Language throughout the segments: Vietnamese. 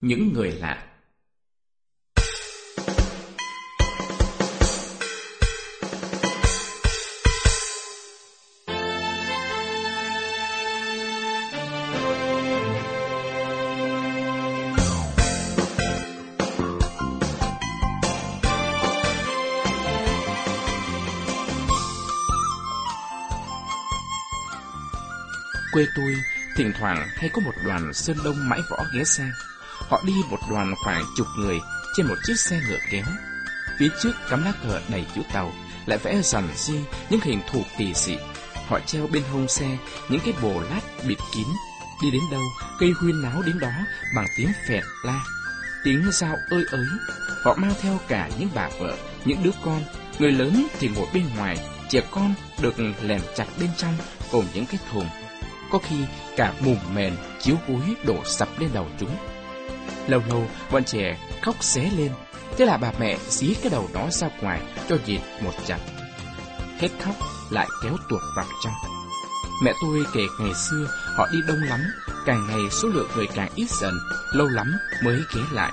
Những người lạ Quê tôi, thỉnh thoảng hay có một đoàn sơn đông mãi võ ghé sang. Họ đi một đoàn khoảng chục người trên một chiếc xe ngựa kéo. Phía trước cắm lá cờ đầy chữ tàu, lại vẽ rằn si những hình thù kỳ dị. Họ treo bên hông xe những cái bồ lát bịt kín. Đi đến đâu, cây huyên náo đến đó bằng tiếng phẹt la. Tiếng dao ơi ới. Họ mang theo cả những bà vợ, những đứa con. Người lớn thì ngồi bên ngoài, trẻ con được lèn chặt bên trong cùng những cái thùng có khi cả mùng mền, chiếu gối đổ sập lên đầu chúng. Lâu lâu, bọn trẻ khóc xé lên, thế là bà mẹ dí cái đầu nó ra ngoài cho nhìn một chặt. Hết khóc, lại kéo tuột vào trong. Mẹ tôi kể ngày xưa họ đi đông lắm, càng ngày số lượng người càng ít dần, lâu lắm mới ghé lại.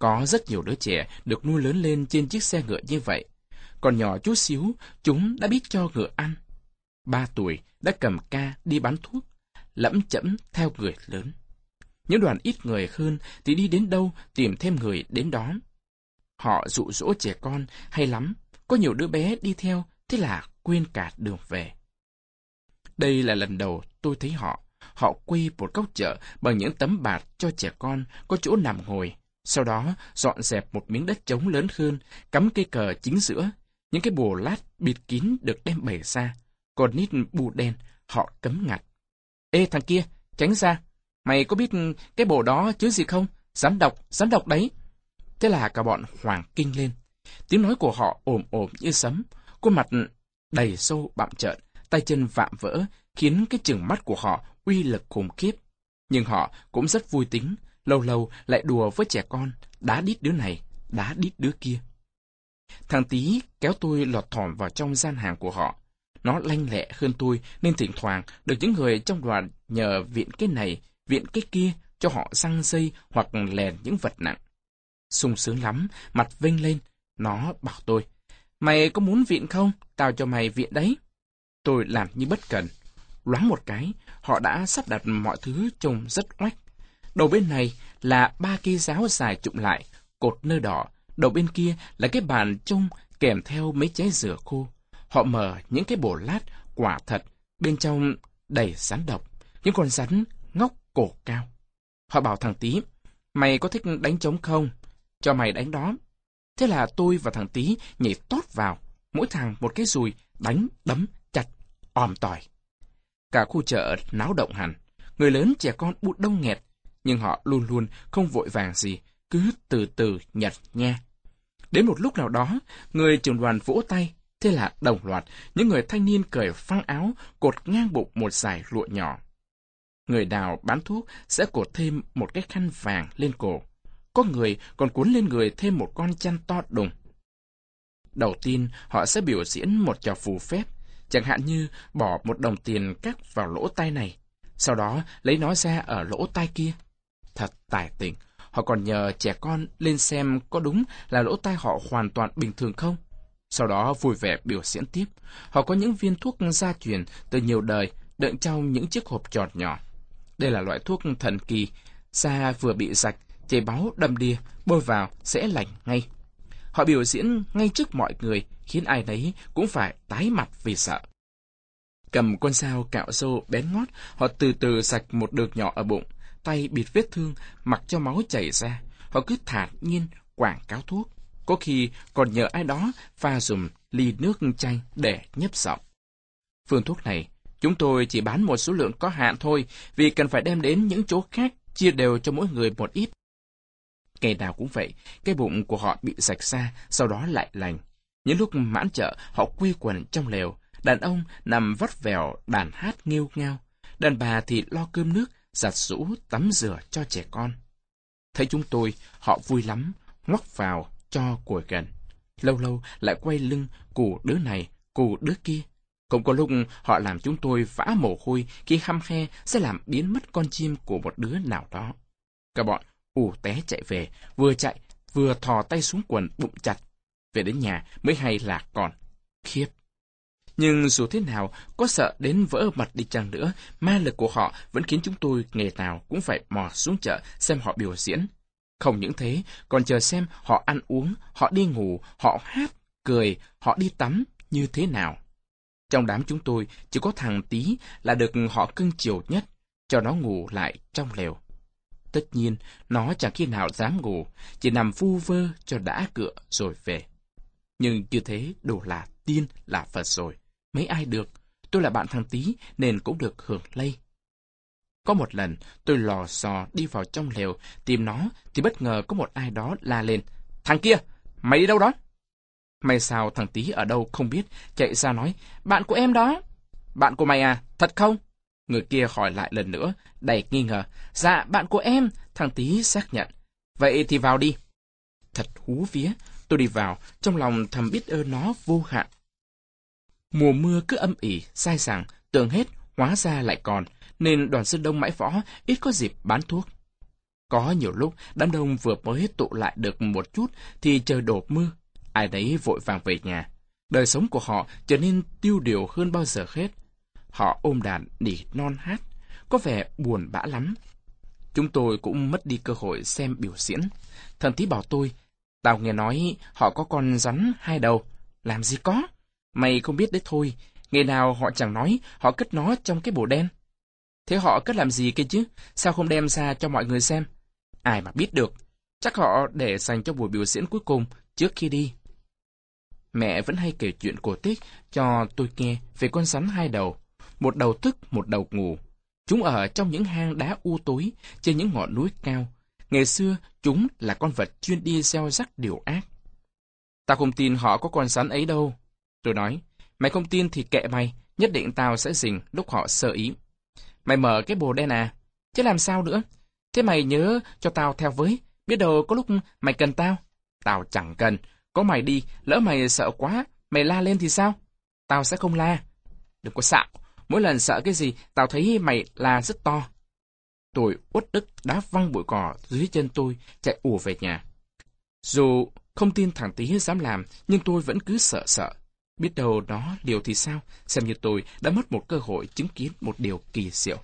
Có rất nhiều đứa trẻ được nuôi lớn lên trên chiếc xe ngựa như vậy. Còn nhỏ chút xíu, chúng đã biết cho ngựa ăn. Ba tuổi đã cầm ca đi bán thuốc, lẫm chẫm theo người lớn. Những đoàn ít người hơn thì đi đến đâu tìm thêm người đến đó. Họ dụ dỗ trẻ con hay lắm, có nhiều đứa bé đi theo, thế là quên cả đường về. Đây là lần đầu tôi thấy họ. Họ quy một góc chợ bằng những tấm bạt cho trẻ con có chỗ nằm ngồi sau đó, dọn dẹp một miếng đất trống lớn hơn, cắm cây cờ chính giữa. Những cái bồ lát bịt kín được đem bày ra. Còn nít bù đen, họ cấm ngặt. Ê thằng kia, tránh ra. Mày có biết cái bồ đó chứ gì không? Dám đọc, dám đọc đấy. Thế là cả bọn hoàng kinh lên. Tiếng nói của họ ồm ồm như sấm. Khuôn mặt đầy sâu bạm trợn, tay chân vạm vỡ, khiến cái chừng mắt của họ uy lực khủng khiếp. Nhưng họ cũng rất vui tính, lâu lâu lại đùa với trẻ con, đá đít đứa này, đá đít đứa kia. Thằng tí kéo tôi lọt thỏm vào trong gian hàng của họ. Nó lanh lẹ hơn tôi nên thỉnh thoảng được những người trong đoàn nhờ viện cái này, viện cái kia cho họ răng dây hoặc lèn những vật nặng. sung sướng lắm, mặt vinh lên. Nó bảo tôi, mày có muốn viện không? Tao cho mày viện đấy. Tôi làm như bất cần. Loáng một cái, họ đã sắp đặt mọi thứ trông rất oách. Đầu bên này là ba cây giáo dài chụm lại, cột nơ đỏ. Đầu bên kia là cái bàn chung kèm theo mấy trái dừa khô. Họ mở những cái bổ lát quả thật, bên trong đầy rắn độc, những con rắn ngóc cổ cao. Họ bảo thằng Tý, mày có thích đánh trống không? Cho mày đánh đó. Thế là tôi và thằng Tý nhảy tót vào, mỗi thằng một cái dùi đánh, đấm, chặt, òm tỏi. Cả khu chợ náo động hẳn, người lớn trẻ con bụt đông nghẹt, nhưng họ luôn luôn không vội vàng gì, cứ từ từ nhặt nha. Đến một lúc nào đó, người trưởng đoàn vỗ tay, thế là đồng loạt, những người thanh niên cởi phăng áo, cột ngang bụng một dải lụa nhỏ. Người nào bán thuốc sẽ cột thêm một cái khăn vàng lên cổ. Có người còn cuốn lên người thêm một con chăn to đùng. Đầu tiên, họ sẽ biểu diễn một trò phù phép, chẳng hạn như bỏ một đồng tiền cắt vào lỗ tai này, sau đó lấy nó ra ở lỗ tai kia thật tài tình. Họ còn nhờ trẻ con lên xem có đúng là lỗ tai họ hoàn toàn bình thường không? Sau đó vui vẻ biểu diễn tiếp. Họ có những viên thuốc gia truyền từ nhiều đời đựng trong những chiếc hộp tròn nhỏ. Đây là loại thuốc thần kỳ. Da vừa bị rạch, chảy máu đầm đìa, bôi vào sẽ lành ngay. Họ biểu diễn ngay trước mọi người, khiến ai nấy cũng phải tái mặt vì sợ. Cầm con dao cạo râu bén ngót, họ từ từ sạch một đường nhỏ ở bụng, tay bịt vết thương, mặc cho máu chảy ra. Họ cứ thản nhiên quảng cáo thuốc. Có khi còn nhờ ai đó pha dùm ly nước chanh để nhấp giọng. Phương thuốc này, chúng tôi chỉ bán một số lượng có hạn thôi, vì cần phải đem đến những chỗ khác chia đều cho mỗi người một ít. Ngày nào cũng vậy, cái bụng của họ bị sạch ra, sau đó lại lành. Những lúc mãn chợ, họ quy quần trong lều. Đàn ông nằm vắt vẻo đàn hát nghêu ngao. Đàn bà thì lo cơm nước, giặt rũ, tắm rửa cho trẻ con. Thấy chúng tôi, họ vui lắm, ngoắc vào, cho cùi gần. Lâu lâu lại quay lưng, cù đứa này, cù đứa kia. Cũng có lúc họ làm chúng tôi vã mồ hôi khi khăm khe sẽ làm biến mất con chim của một đứa nào đó. Cả bọn ù té chạy về, vừa chạy, vừa thò tay xuống quần bụng chặt. Về đến nhà mới hay là còn khiếp. Nhưng dù thế nào, có sợ đến vỡ mặt đi chăng nữa, ma lực của họ vẫn khiến chúng tôi nghề nào cũng phải mò xuống chợ xem họ biểu diễn. Không những thế, còn chờ xem họ ăn uống, họ đi ngủ, họ hát, cười, họ đi tắm như thế nào. Trong đám chúng tôi, chỉ có thằng tí là được họ cưng chiều nhất, cho nó ngủ lại trong lều. Tất nhiên, nó chẳng khi nào dám ngủ, chỉ nằm vu vơ cho đã cựa rồi về. Nhưng như thế đủ là tiên là Phật rồi. Mấy ai được, tôi là bạn thằng tí nên cũng được hưởng lây. Có một lần, tôi lò xò đi vào trong lều tìm nó thì bất ngờ có một ai đó la lên. Thằng kia, mày đi đâu đó? May sao thằng tí ở đâu không biết, chạy ra nói, bạn của em đó. Bạn của mày à, thật không? Người kia hỏi lại lần nữa, đầy nghi ngờ. Dạ, bạn của em, thằng tí xác nhận. Vậy thì vào đi. Thật hú vía, tôi đi vào, trong lòng thầm biết ơn nó vô hạn. Mùa mưa cứ âm ỉ, sai sàng, tưởng hết, hóa ra lại còn, nên đoàn sơn đông mãi võ ít có dịp bán thuốc. Có nhiều lúc, đám đông vừa mới tụ lại được một chút thì trời đổ mưa, ai đấy vội vàng về nhà. Đời sống của họ trở nên tiêu điều hơn bao giờ hết. Họ ôm đàn nỉ non hát, có vẻ buồn bã lắm. Chúng tôi cũng mất đi cơ hội xem biểu diễn. Thần tí bảo tôi, tao nghe nói họ có con rắn hai đầu. Làm gì có? Mày không biết đấy thôi, ngày nào họ chẳng nói họ cất nó trong cái bồ đen. Thế họ cất làm gì kia chứ? Sao không đem ra cho mọi người xem? Ai mà biết được. Chắc họ để dành cho buổi biểu diễn cuối cùng trước khi đi. Mẹ vẫn hay kể chuyện cổ tích cho tôi nghe về con rắn hai đầu. Một đầu thức, một đầu ngủ. Chúng ở trong những hang đá u tối, trên những ngọn núi cao. Ngày xưa, chúng là con vật chuyên đi gieo rắc điều ác. Tao không tin họ có con rắn ấy đâu. Tôi nói, mày không tin thì kệ mày, nhất định tao sẽ dình lúc họ sơ ý. Mày mở cái bồ đen à? Chứ làm sao nữa? Thế mày nhớ cho tao theo với, biết đâu có lúc mày cần tao. Tao chẳng cần, có mày đi, lỡ mày sợ quá, mày la lên thì sao? Tao sẽ không la. Đừng có xạo, mỗi lần sợ cái gì, tao thấy mày la rất to. Tôi uất ức đá văng bụi cỏ dưới chân tôi, chạy ùa về nhà. Dù không tin thằng tí dám làm, nhưng tôi vẫn cứ sợ sợ. Biết đâu đó điều thì sao, xem như tôi đã mất một cơ hội chứng kiến một điều kỳ diệu.